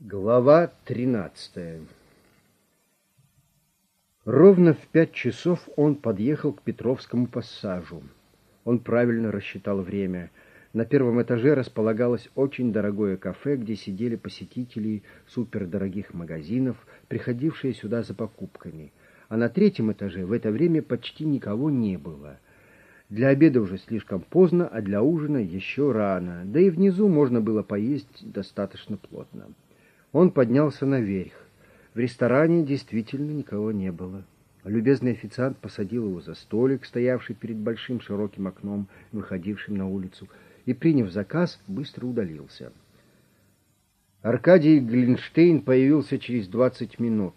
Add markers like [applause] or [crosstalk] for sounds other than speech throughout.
Глава тринадцатая Ровно в пять часов он подъехал к Петровскому пассажу. Он правильно рассчитал время. На первом этаже располагалось очень дорогое кафе, где сидели посетители супердорогих магазинов, приходившие сюда за покупками. А на третьем этаже в это время почти никого не было. Для обеда уже слишком поздно, а для ужина еще рано, да и внизу можно было поесть достаточно плотно. Он поднялся наверх. В ресторане действительно никого не было. Любезный официант посадил его за столик, стоявший перед большим широким окном, выходившим на улицу, и, приняв заказ, быстро удалился. Аркадий Глинштейн появился через двадцать минут.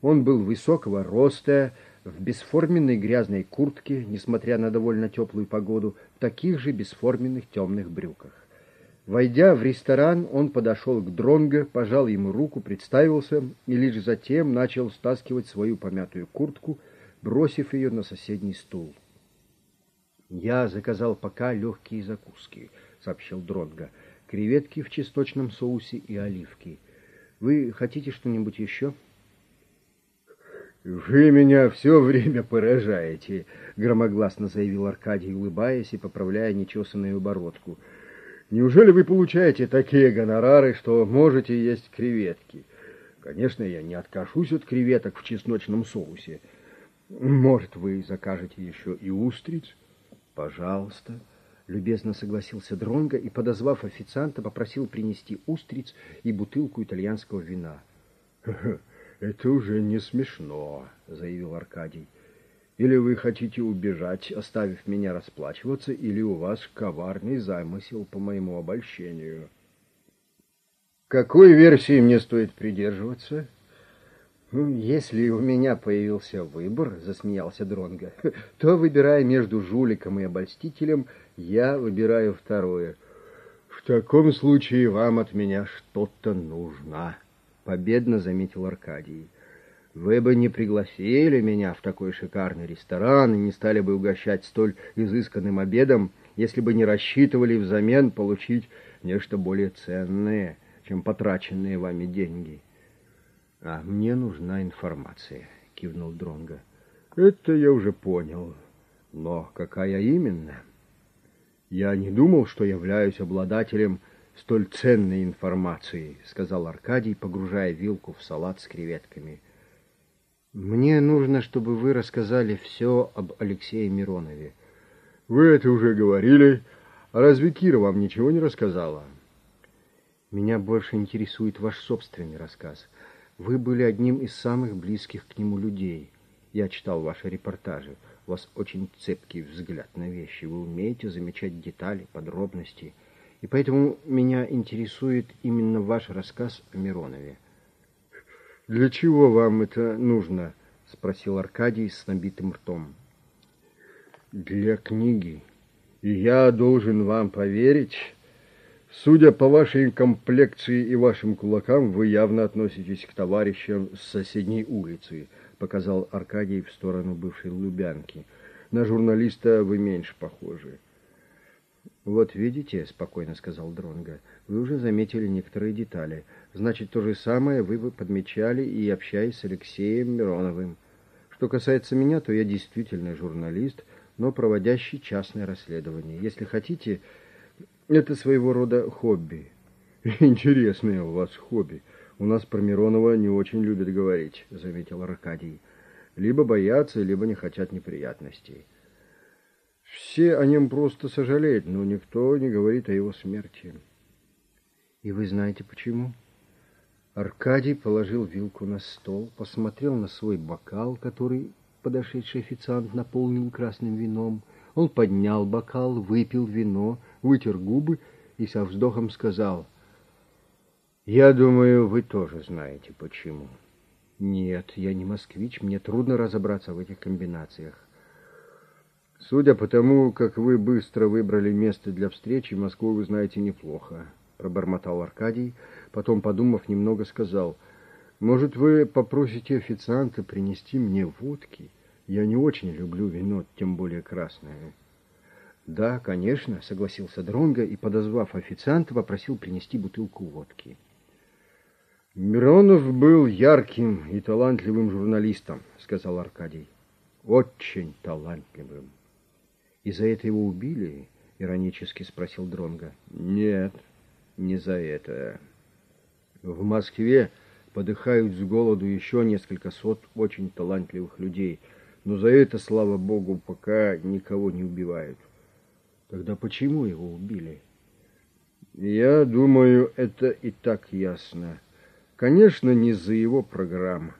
Он был высокого роста, в бесформенной грязной куртке, несмотря на довольно теплую погоду, в таких же бесформенных темных брюках. Войдя в ресторан, он подошел к Дронго, пожал ему руку, представился и лишь затем начал стаскивать свою помятую куртку, бросив ее на соседний стул. «Я заказал пока легкие закуски», — сообщил Дронго. «Креветки в чесночном соусе и оливки. Вы хотите что-нибудь еще?» «Вы меня все время поражаете», — громогласно заявил Аркадий, улыбаясь и поправляя нечесанную бородку. Неужели вы получаете такие гонорары, что можете есть креветки? Конечно, я не откажусь от креветок в чесночном соусе. Может, вы закажете еще и устриц? Пожалуйста. Любезно согласился Дронго и, подозвав официанта, попросил принести устриц и бутылку итальянского вина. — Это уже не смешно, — заявил Аркадий. Или вы хотите убежать, оставив меня расплачиваться, или у вас коварный замысел по моему обольщению. Какой версии мне стоит придерживаться? Ну, если у меня появился выбор, засмеялся Дронга, то, выбирая между жуликом и обольстителем, я выбираю второе. В таком случае вам от меня что-то нужно, победно заметил Аркадий. Вы бы не пригласили меня в такой шикарный ресторан и не стали бы угощать столь изысканным обедом, если бы не рассчитывали взамен получить нечто более ценное, чем потраченные вами деньги. — А мне нужна информация, — кивнул Дронга. Это я уже понял. Но какая именно? Я не думал, что являюсь обладателем столь ценной информации, — сказал Аркадий, погружая вилку в салат с креветками — мне нужно, чтобы вы рассказали все об Алексее Миронове. Вы это уже говорили. А разве Кира вам ничего не рассказала? Меня больше интересует ваш собственный рассказ. Вы были одним из самых близких к нему людей. Я читал ваши репортажи. У вас очень цепкий взгляд на вещи. Вы умеете замечать детали, подробности. И поэтому меня интересует именно ваш рассказ о Миронове. «Для чего вам это нужно?» — спросил Аркадий с набитым ртом. «Для книги. И я должен вам поверить. Судя по вашей комплекции и вашим кулакам, вы явно относитесь к товарищам с соседней улицы», — показал Аркадий в сторону бывшей Лубянки. «На журналиста вы меньше похожи». «Вот видите», — спокойно сказал Дронга, — «вы уже заметили некоторые детали». Значит, то же самое вы бы подмечали и общаясь с Алексеем Мироновым. Что касается меня, то я действительно журналист, но проводящий частное расследование. Если хотите, это своего рода хобби. [laughs] Интересное у вас хобби. У нас про Миронова не очень любят говорить, заметил Аркадий. Либо боятся, либо не хотят неприятностей. Все о нем просто сожалеют, но никто не говорит о его смерти. И вы знаете почему? Аркадий положил вилку на стол, посмотрел на свой бокал, который подошедший официант наполнил красным вином. Он поднял бокал, выпил вино, вытер губы и со вздохом сказал, «Я думаю, вы тоже знаете, почему». «Нет, я не москвич, мне трудно разобраться в этих комбинациях». «Судя по тому, как вы быстро выбрали место для встречи, Москву вы знаете неплохо», — пробормотал Аркадий, — Потом, подумав немного, сказал, «Может, вы попросите официанта принести мне водки? Я не очень люблю вино, тем более красное». «Да, конечно», — согласился Дронго и, подозвав официанта, попросил принести бутылку водки. Миронов был ярким и талантливым журналистом, сказал Аркадий. Очень талантливым. И за это его убили? Иронически спросил Дронга. Нет, не за это. В Москве подыхают с голоду еще несколько сот очень талантливых людей, но за это, слава богу, пока никого не убивают. Тогда почему его убили? Я думаю, это и так ясно. Конечно, не за его программу.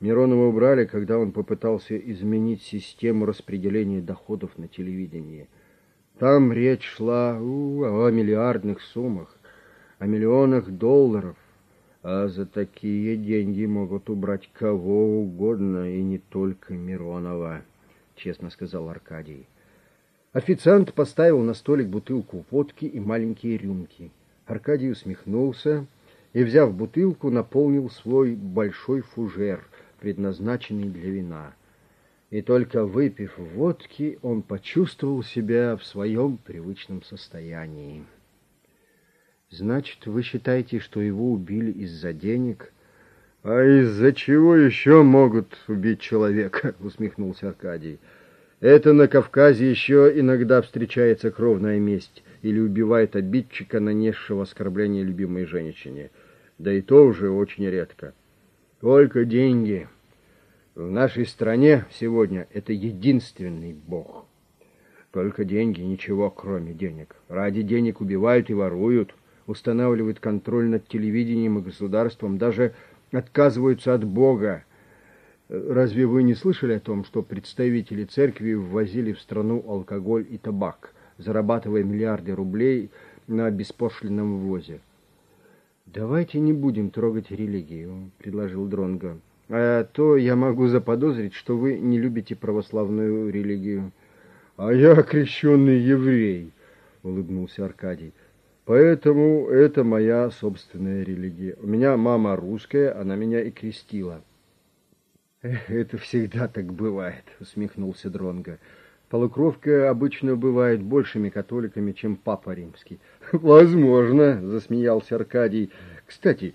Миронова убрали, когда он попытался изменить систему распределения доходов на телевидении. Там речь шла у, о миллиардных суммах, о миллионах долларов, а за такие деньги могут убрать кого угодно, и не только Миронова, честно сказал Аркадий. Официант поставил на столик бутылку водки и маленькие рюмки. Аркадий усмехнулся и, взяв бутылку, наполнил свой большой фужер, предназначенный для вина. И только выпив водки, он почувствовал себя в своем привычном состоянии. Значит, вы считаете, что его убили из-за денег? А из-за чего еще могут убить человека? [laughs] Усмехнулся Аркадий. Это на Кавказе еще иногда встречается кровная месть или убивает обидчика, нанесшего оскорбление любимой женщине. Да и то уже очень редко. Только деньги. В нашей стране сегодня это единственный бог. Только деньги, ничего кроме денег. Ради денег убивают и воруют устанавливают контроль над телевидением и государством, даже отказываются от Бога. Разве вы не слышали о том, что представители церкви ввозили в страну алкоголь и табак, зарабатывая миллиарды рублей на беспошлинном ввозе? «Давайте не будем трогать религию», — предложил Дронго. «А то я могу заподозрить, что вы не любите православную религию». «А я крещенный еврей», — улыбнулся Аркадий. Поэтому это моя собственная религия. У меня мама русская, она меня и крестила. Это всегда так бывает, усмехнулся Дронга. Полукровка обычно бывает большими католиками, чем папа римский. [laughs] Возможно, засмеялся Аркадий. Кстати,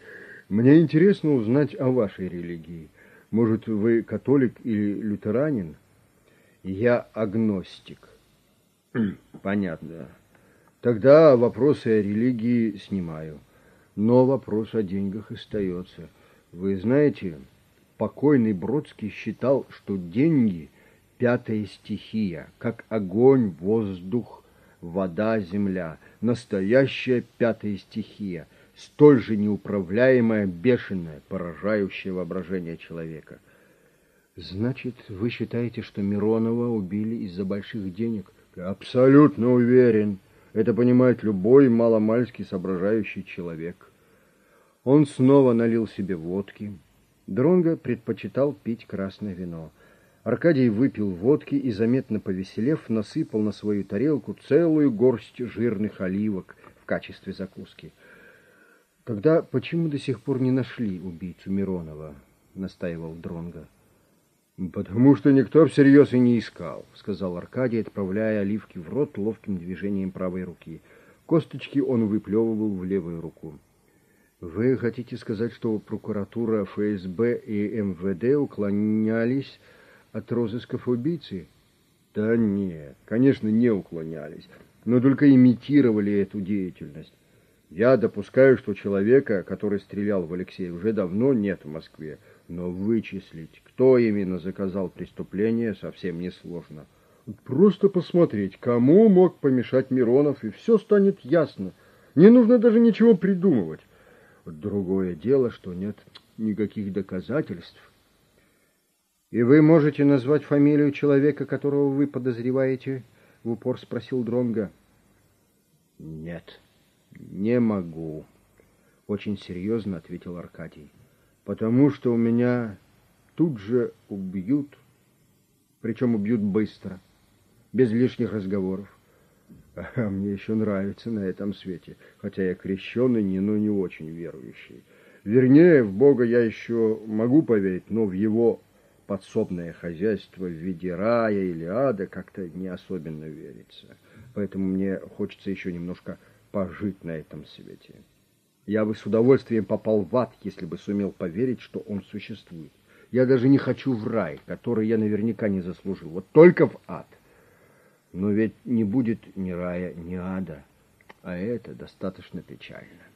мне интересно узнать о вашей религии. Может, вы католик или лютеранин? Я агностик. [clears throat] Понятно. Тогда вопросы о религии снимаю. Но вопрос о деньгах остается. Вы знаете, покойный Бродский считал, что деньги — пятая стихия, как огонь, воздух, вода, земля. Настоящая пятая стихия, столь же неуправляемая, бешеная, поражающая воображение человека. Значит, вы считаете, что Миронова убили из-за больших денег? Абсолютно уверен. Это понимает любой маломальски соображающий человек. Он снова налил себе водки. Дронго предпочитал пить красное вино. Аркадий выпил водки и, заметно повеселев, насыпал на свою тарелку целую горсть жирных оливок в качестве закуски. «Тогда почему до сих пор не нашли убийцу Миронова?» — настаивал Дронго. «Потому что никто всерьез и не искал», — сказал Аркадий, отправляя оливки в рот ловким движением правой руки. Косточки он выплевывал в левую руку. «Вы хотите сказать, что прокуратура, ФСБ и МВД уклонялись от розысков убийцы?» «Да нет, конечно, не уклонялись, но только имитировали эту деятельность. Я допускаю, что человека, который стрелял в Алексея, уже давно нет в Москве, но вычислить, кто именно заказал преступление, совсем несложно. Просто посмотреть, кому мог помешать Миронов, и все станет ясно. Не нужно даже ничего придумывать. Другое дело, что нет никаких доказательств. И вы можете назвать фамилию человека, которого вы подозреваете? В упор спросил Дронга. Нет. Не могу, очень серьезно ответил Аркадий. Потому что у меня тут же убьют, причем убьют быстро, без лишних разговоров. А мне еще нравится на этом свете, хотя я крещеный, не, но не очень верующий. Вернее, в Бога я еще могу поверить, но в его подсобное хозяйство в виде рая или ада как-то не особенно верится. Поэтому мне хочется еще немножко пожить на этом свете. Я бы с удовольствием попал в ад, если бы сумел поверить, что он существует. Я даже не хочу в рай, который я наверняка не заслужил. Вот только в ад. Но ведь не будет ни рая, ни ада. А это достаточно печально.